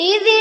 Y de